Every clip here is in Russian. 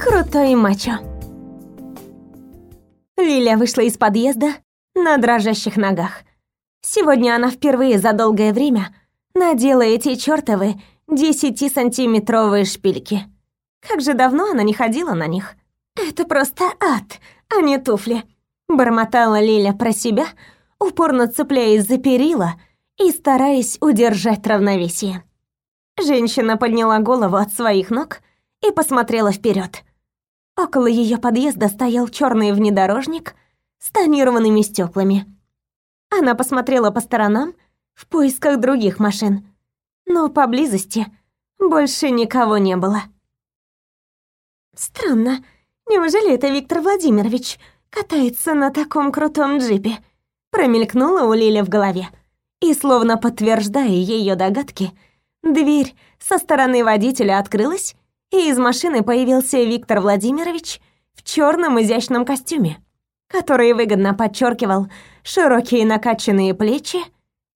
Крутой мачо. Лиля вышла из подъезда на дрожащих ногах. Сегодня она впервые за долгое время надела эти чёртовы десятисантиметровые шпильки. Как же давно она не ходила на них. Это просто ад, а не туфли. Бормотала Лиля про себя, упорно цепляясь за перила и стараясь удержать равновесие. Женщина подняла голову от своих ног и посмотрела вперед. Около ее подъезда стоял черный внедорожник с тонированными стеклами. Она посмотрела по сторонам в поисках других машин, но поблизости больше никого не было. Странно, неужели это Виктор Владимирович катается на таком крутом джипе? Промелькнула у Лили в голове. И словно подтверждая ее догадки, дверь со стороны водителя открылась, и из машины появился Виктор Владимирович в черном изящном костюме, который выгодно подчеркивал широкие накачанные плечи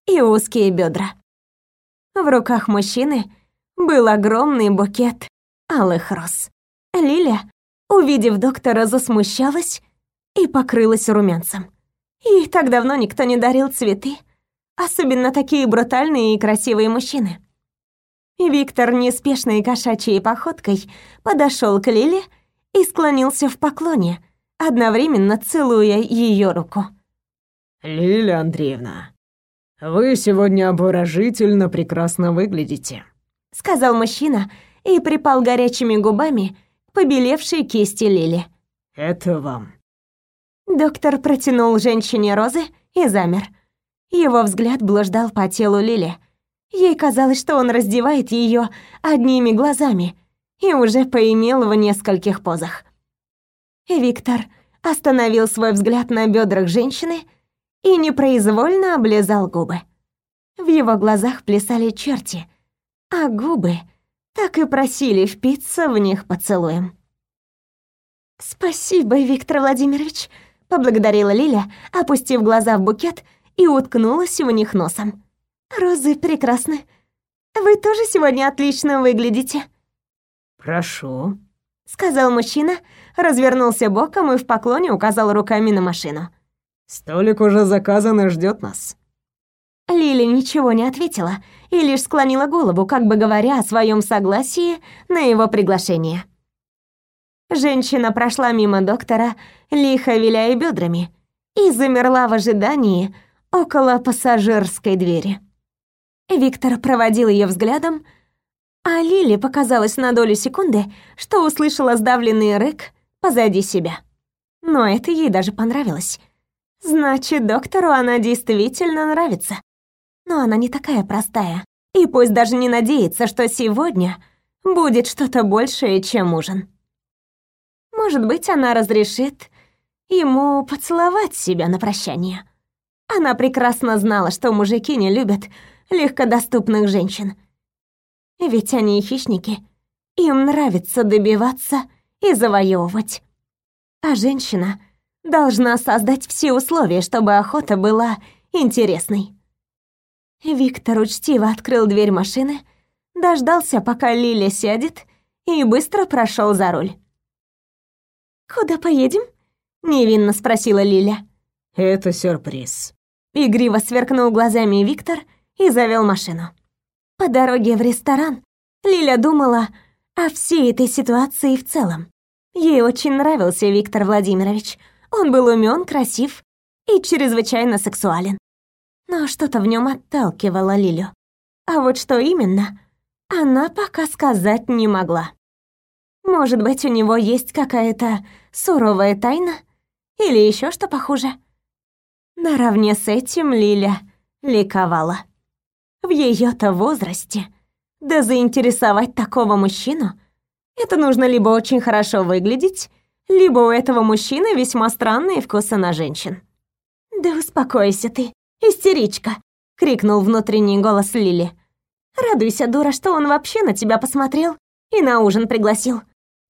и узкие бедра. В руках мужчины был огромный букет алых роз. Лиля, увидев доктора, засмущалась и покрылась румянцем. Ей так давно никто не дарил цветы, особенно такие брутальные и красивые мужчины. Виктор неспешной кошачьей походкой подошел к Лиле и склонился в поклоне, одновременно целуя ее руку. «Лиля Андреевна, вы сегодня обворожительно прекрасно выглядите», сказал мужчина и припал горячими губами побелевшей кисти Лили. «Это вам». Доктор протянул женщине розы и замер. Его взгляд блуждал по телу Лили, Ей казалось, что он раздевает ее одними глазами и уже поимел в нескольких позах. Виктор остановил свой взгляд на бедрах женщины и непроизвольно облизал губы. В его глазах плясали черти, а губы так и просили впиться в них поцелуем. «Спасибо, Виктор Владимирович», — поблагодарила Лиля, опустив глаза в букет и уткнулась в них носом. «Розы прекрасны. Вы тоже сегодня отлично выглядите». «Прошу», — сказал мужчина, развернулся боком и в поклоне указал руками на машину. «Столик уже заказан и ждет нас». Лили ничего не ответила и лишь склонила голову, как бы говоря о своем согласии на его приглашение. Женщина прошла мимо доктора, лихо виляя бедрами, и замерла в ожидании около пассажирской двери. Виктор проводил ее взглядом, а Лили показалось на долю секунды, что услышала сдавленный рык позади себя. Но это ей даже понравилось. Значит, доктору она действительно нравится. Но она не такая простая. И пусть даже не надеется, что сегодня будет что-то большее, чем ужин. Может быть, она разрешит ему поцеловать себя на прощание. Она прекрасно знала, что мужики не любят легкодоступных женщин. Ведь они хищники. Им нравится добиваться и завоевывать. А женщина должна создать все условия, чтобы охота была интересной. Виктор учтиво открыл дверь машины, дождался, пока Лиля сядет, и быстро прошел за руль. «Куда поедем?» — невинно спросила Лиля. «Это сюрприз». Игриво сверкнул глазами Виктор и завел машину. По дороге в ресторан Лиля думала о всей этой ситуации в целом. Ей очень нравился Виктор Владимирович. Он был умен, красив и чрезвычайно сексуален. Но что-то в нем отталкивало Лилю. А вот что именно, она пока сказать не могла. Может быть, у него есть какая-то суровая тайна или еще что похуже. Наравне с этим Лиля ликовала. В ее-то возрасте. Да заинтересовать такого мужчину? Это нужно либо очень хорошо выглядеть, либо у этого мужчины весьма странные вкусы на женщин. «Да успокойся ты, истеричка!» — крикнул внутренний голос Лили. «Радуйся, дура, что он вообще на тебя посмотрел и на ужин пригласил.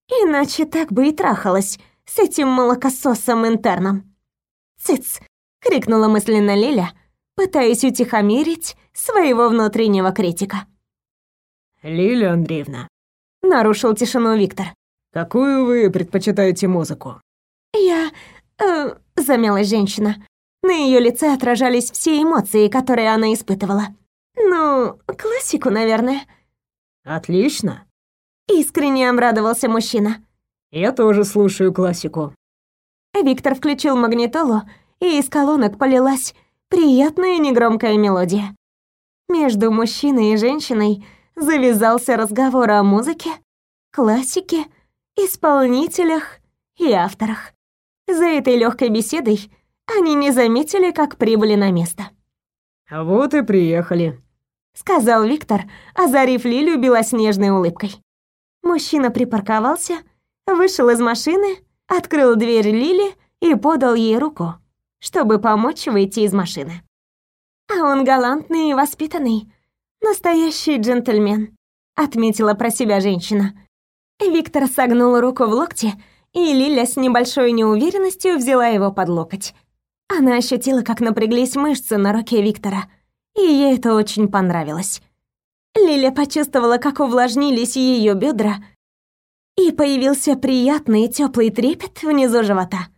Иначе так бы и трахалась с этим молокососом-интерном». «Цыц!» — крикнула мысленно Лиля, пытаясь утихомирить своего внутреннего критика. «Лилия Андреевна», — нарушил тишину Виктор. Какую вы предпочитаете музыку? Я... Э, замялась женщина. На ее лице отражались все эмоции, которые она испытывала. Ну, классику, наверное. Отлично. Искренне обрадовался мужчина. Я тоже слушаю классику. Виктор включил магнитолу, и из колонок полилась приятная негромкая мелодия. Между мужчиной и женщиной завязался разговор о музыке, классике, исполнителях и авторах. За этой легкой беседой они не заметили, как прибыли на место. А вот и приехали, сказал Виктор, озарив Лилю белоснежной улыбкой. Мужчина припарковался, вышел из машины, открыл дверь Лили и подал ей руку, чтобы помочь выйти из машины. А он галантный и воспитанный, настоящий джентльмен, отметила про себя женщина. Виктор согнул руку в локте, и Лиля с небольшой неуверенностью взяла его под локоть. Она ощутила, как напряглись мышцы на руке Виктора, и ей это очень понравилось. Лиля почувствовала, как увлажнились ее бедра, и появился приятный теплый трепет внизу живота.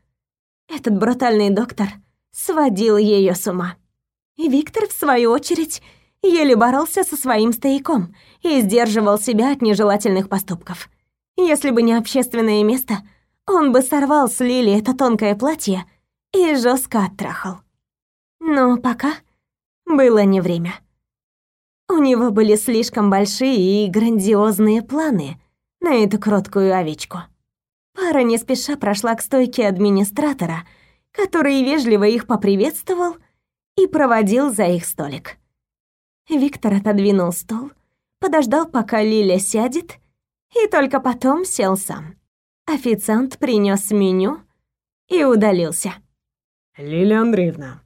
Этот брутальный доктор сводил ее с ума. И Виктор, в свою очередь, еле боролся со своим стояком и сдерживал себя от нежелательных поступков. Если бы не общественное место, он бы сорвал с Лили это тонкое платье и жестко оттрахал. Но пока было не время. У него были слишком большие и грандиозные планы на эту кроткую овечку. Пара не спеша прошла к стойке администратора, который вежливо их поприветствовал и проводил за их столик. Виктор отодвинул стол, подождал, пока Лиля сядет, и только потом сел сам. Официант принес меню и удалился. «Лилия Андреевна,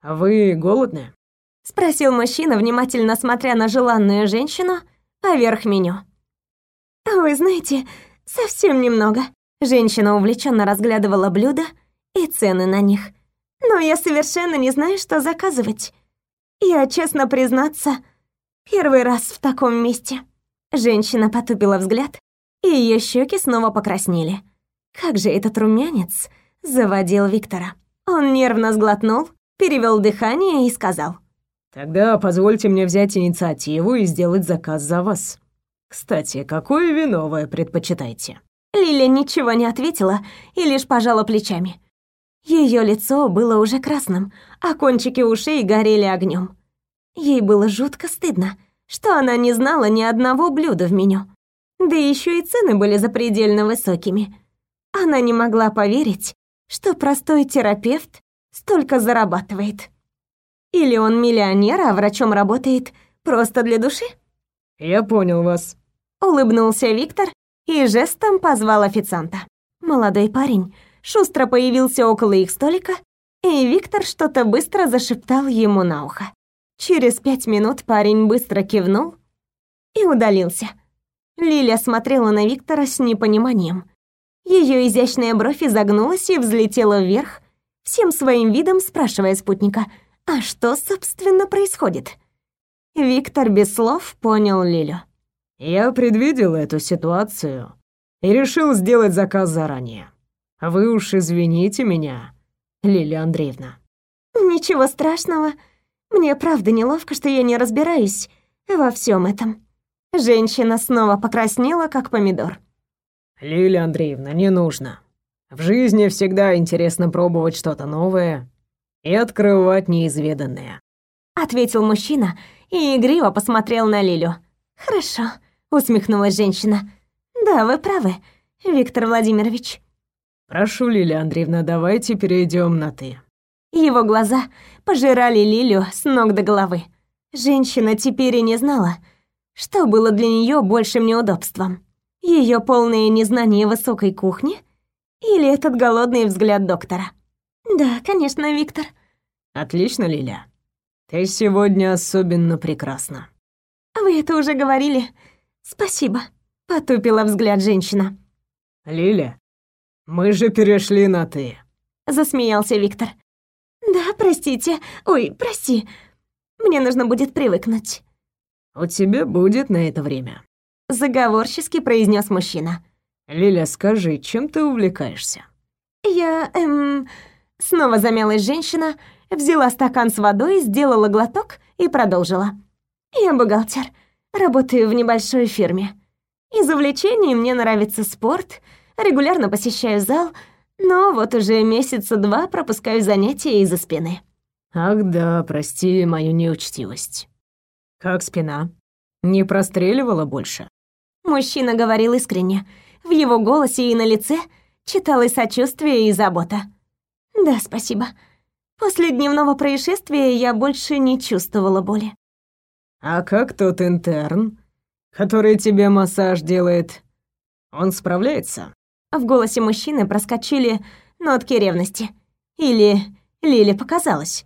а вы голодны?» — спросил мужчина, внимательно смотря на желанную женщину поверх меню. «Вы знаете, совсем немного». Женщина увлеченно разглядывала блюда и цены на них. «Но я совершенно не знаю, что заказывать. Я, честно признаться, первый раз в таком месте». Женщина потупила взгляд, и ее щеки снова покраснели. Как же этот румянец заводил Виктора. Он нервно сглотнул, перевел дыхание и сказал. «Тогда позвольте мне взять инициативу и сделать заказ за вас. Кстати, какое вино вы предпочитаете?» Лиля ничего не ответила и лишь пожала плечами. Ее лицо было уже красным, а кончики ушей горели огнем. Ей было жутко стыдно, что она не знала ни одного блюда в меню. Да еще и цены были запредельно высокими. Она не могла поверить, что простой терапевт столько зарабатывает. Или он миллионер, а врачом работает просто для души? «Я понял вас», — улыбнулся Виктор и жестом позвал официанта. Молодой парень шустро появился около их столика, и Виктор что-то быстро зашептал ему на ухо. Через пять минут парень быстро кивнул и удалился. Лиля смотрела на Виктора с непониманием. Ее изящная бровь изогнулась и взлетела вверх, всем своим видом спрашивая спутника, а что, собственно, происходит? Виктор без слов понял Лилю. «Я предвидел эту ситуацию и решил сделать заказ заранее. Вы уж извините меня, Лилия Андреевна». «Ничего страшного», мне правда неловко, что я не разбираюсь во всем этом. Женщина снова покраснела, как помидор. Лилия Андреевна, не нужно. В жизни всегда интересно пробовать что-то новое и открывать неизведанное. Ответил мужчина и игриво посмотрел на Лилю. Хорошо, усмехнулась женщина. Да, вы правы, Виктор Владимирович. Прошу, Лилия Андреевна, давайте перейдем на ты. Его глаза пожирали Лилю с ног до головы. Женщина теперь и не знала, что было для нее большим неудобством. Ее полное незнание высокой кухни или этот голодный взгляд доктора. Да, конечно, Виктор. Отлично, Лиля. Ты сегодня особенно прекрасна. Вы это уже говорили. Спасибо, потупила взгляд женщина. Лиля, мы же перешли на ты. Засмеялся Виктор. «Да, простите. Ой, прости. Мне нужно будет привыкнуть». «У тебя будет на это время», — заговорчески произнес мужчина. Лиля, скажи, чем ты увлекаешься? Я, эм... Снова замялась женщина, взяла стакан с водой, сделала глоток и продолжила. Я бухгалтер, работаю в небольшой фирме. Из увлечений мне нравится спорт, регулярно посещаю зал, но вот уже месяца два пропускаю занятия из-за спины. Ах да, прости мою неучтивость. Как спина? Не простреливала больше? Мужчина говорил искренне. В его голосе и на лице читалось сочувствие и забота. Да, спасибо. После дневного происшествия я больше не чувствовала боли. А как тот интерн, который тебе массаж делает? Он справляется? В голосе мужчины проскочили нотки ревности. Или Лиле показалось.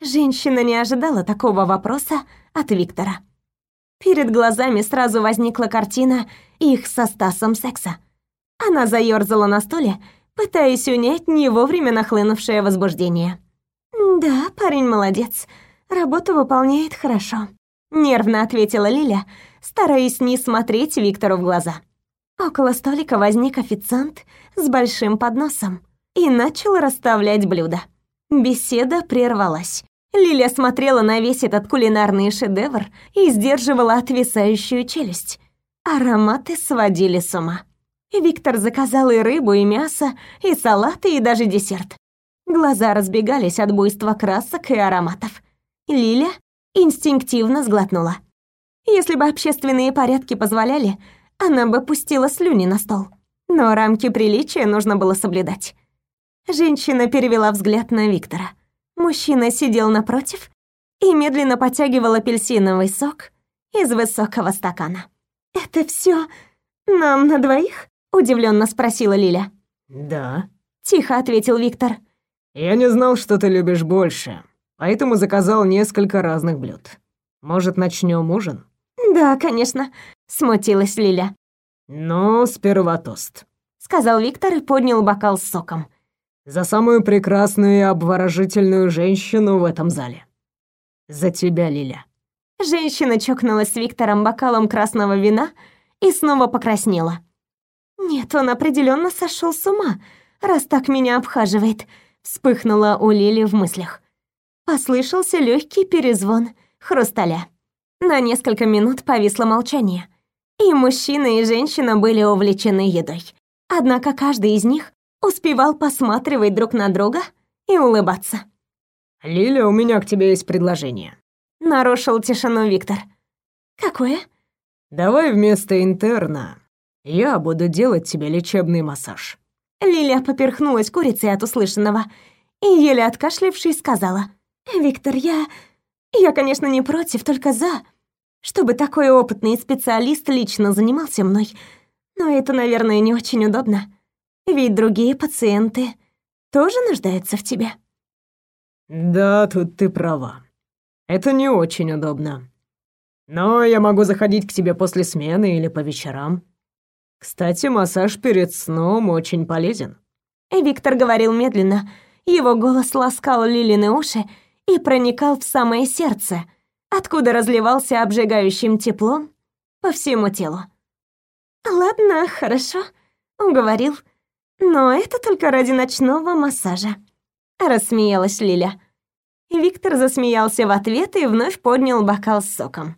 Женщина не ожидала такого вопроса от Виктора. Перед глазами сразу возникла картина их со Стасом секса. Она заёрзала на стуле, пытаясь унять не вовремя нахлынувшее возбуждение. «Да, парень молодец. Работу выполняет хорошо», — нервно ответила Лиля, стараясь не смотреть Виктору в глаза. Около столика возник официант с большим подносом и начал расставлять блюда. Беседа прервалась. Лиля смотрела на весь этот кулинарный шедевр и сдерживала отвисающую челюсть. Ароматы сводили с ума. Виктор заказал и рыбу, и мясо, и салаты, и даже десерт. Глаза разбегались от буйства красок и ароматов. Лиля инстинктивно сглотнула. Если бы общественные порядки позволяли, она бы пустила слюни на стол. Но рамки приличия нужно было соблюдать. Женщина перевела взгляд на Виктора. Мужчина сидел напротив и медленно потягивал апельсиновый сок из высокого стакана. «Это все нам на двоих?» — удивленно спросила Лиля. «Да», — тихо ответил Виктор. «Я не знал, что ты любишь больше, поэтому заказал несколько разных блюд. Может, начнем ужин?» «Да, конечно», — смутилась Лиля. «Ну, сперва тост», — сказал Виктор и поднял бокал с соком. «За самую прекрасную и обворожительную женщину в этом зале. За тебя, Лиля». Женщина чокнулась с Виктором бокалом красного вина и снова покраснела. «Нет, он определенно сошел с ума, раз так меня обхаживает», — вспыхнула у Лили в мыслях. Послышался легкий перезвон хрусталя. На несколько минут повисло молчание. И мужчина, и женщина были увлечены едой. Однако каждый из них успевал посматривать друг на друга и улыбаться. «Лиля, у меня к тебе есть предложение», — нарушил тишину Виктор. «Какое?» «Давай вместо интерна я буду делать тебе лечебный массаж». Лиля поперхнулась курицей от услышанного и, еле откашлившись, сказала. «Виктор, я... Я, конечно, не против, только за чтобы такой опытный специалист лично занимался мной. Но это, наверное, не очень удобно. Ведь другие пациенты тоже нуждаются в тебе. Да, тут ты права. Это не очень удобно. Но я могу заходить к тебе после смены или по вечерам. Кстати, массаж перед сном очень полезен. Виктор говорил медленно. Его голос ласкал Лилины уши и проникал в самое сердце, откуда разливался обжигающим теплом по всему телу. «Ладно, хорошо», — уговорил. «Но это только ради ночного массажа», — рассмеялась Лиля. Виктор засмеялся в ответ и вновь поднял бокал с соком.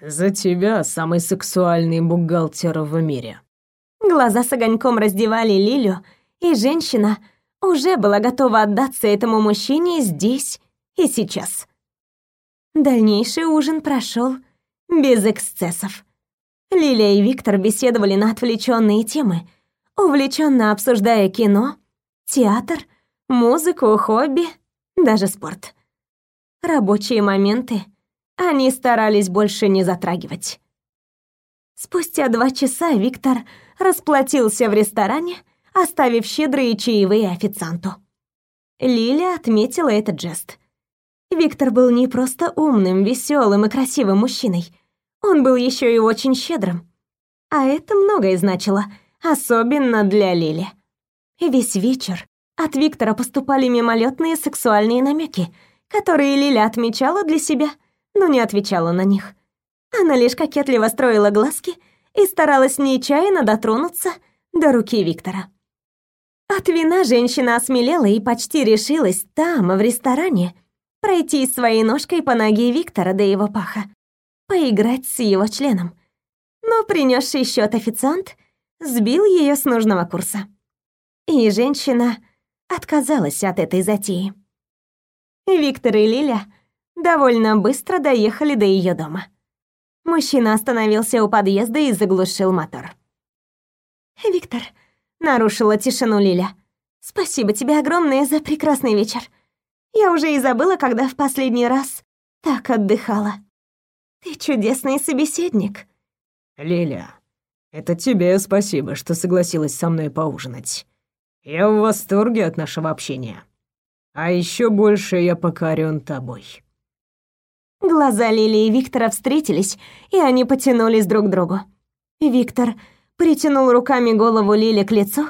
«За тебя самый сексуальный бухгалтер в мире». Глаза с огоньком раздевали Лилю, и женщина уже была готова отдаться этому мужчине здесь и сейчас. Дальнейший ужин прошел без эксцессов. Лилия и Виктор беседовали на отвлеченные темы, увлеченно обсуждая кино, театр, музыку, хобби, даже спорт. Рабочие моменты они старались больше не затрагивать. Спустя два часа Виктор расплатился в ресторане, оставив щедрые чаевые официанту. Лиля отметила этот жест. Виктор был не просто умным, веселым и красивым мужчиной. Он был еще и очень щедрым. А это многое значило, особенно для Лили. Весь вечер от Виктора поступали мимолетные сексуальные намеки, которые Лиля отмечала для себя, но не отвечала на них. Она лишь кокетливо строила глазки и старалась нечаянно дотронуться до руки Виктора. От вина женщина осмелела и почти решилась там, в ресторане, пройти своей ножкой по ноге Виктора до его паха, поиграть с его членом. Но принесший счет официант сбил ее с нужного курса. И женщина отказалась от этой затеи. Виктор и Лиля довольно быстро доехали до ее дома. Мужчина остановился у подъезда и заглушил мотор. «Виктор», — нарушила тишину Лиля, — «спасибо тебе огромное за прекрасный вечер. Я уже и забыла, когда в последний раз так отдыхала. Ты чудесный собеседник». «Лиля, это тебе спасибо, что согласилась со мной поужинать. Я в восторге от нашего общения. А еще больше я покорен тобой». Глаза Лили и Виктора встретились, и они потянулись друг к другу. Виктор притянул руками голову Лили к лицу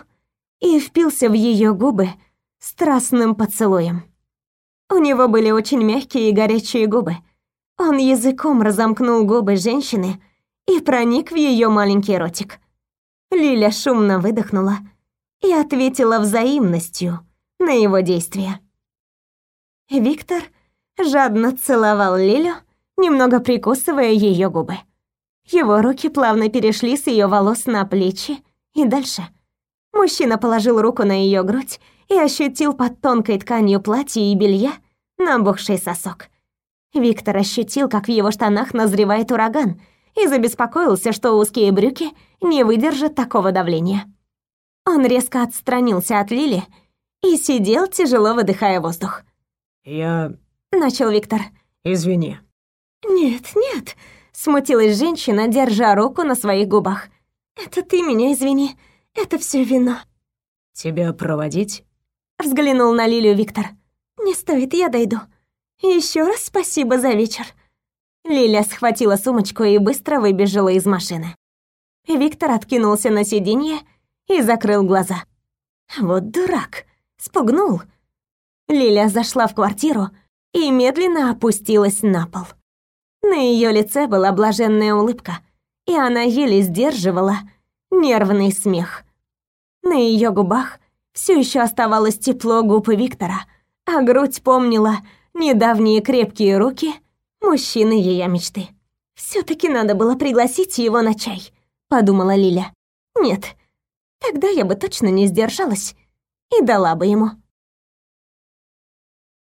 и впился в ее губы страстным поцелуем. У него были очень мягкие и горячие губы. Он языком разомкнул губы женщины и проник в ее маленький ротик. Лиля шумно выдохнула и ответила взаимностью на его действия. Виктор жадно целовал Лилю, немного прикусывая ее губы. Его руки плавно перешли с ее волос на плечи и дальше. Мужчина положил руку на ее грудь и ощутил под тонкой тканью платья и белья набухший сосок. Виктор ощутил, как в его штанах назревает ураган, и забеспокоился, что узкие брюки не выдержат такого давления. Он резко отстранился от Лили и сидел, тяжело выдыхая воздух. «Я начал Виктор. Извини. Нет, нет, смутилась женщина, держа руку на своих губах. Это ты меня извини. Это все вино. Тебя проводить? Взглянул на Лилию Виктор. Не стоит, я дойду. Еще раз спасибо за вечер. Лиля схватила сумочку и быстро выбежала из машины. Виктор откинулся на сиденье и закрыл глаза. Вот дурак, спугнул. Лиля зашла в квартиру и медленно опустилась на пол. На ее лице была блаженная улыбка, и она еле сдерживала нервный смех. На ее губах все еще оставалось тепло губ Виктора, а грудь помнила недавние крепкие руки мужчины ее мечты. все таки надо было пригласить его на чай», — подумала Лиля. «Нет, тогда я бы точно не сдержалась и дала бы ему».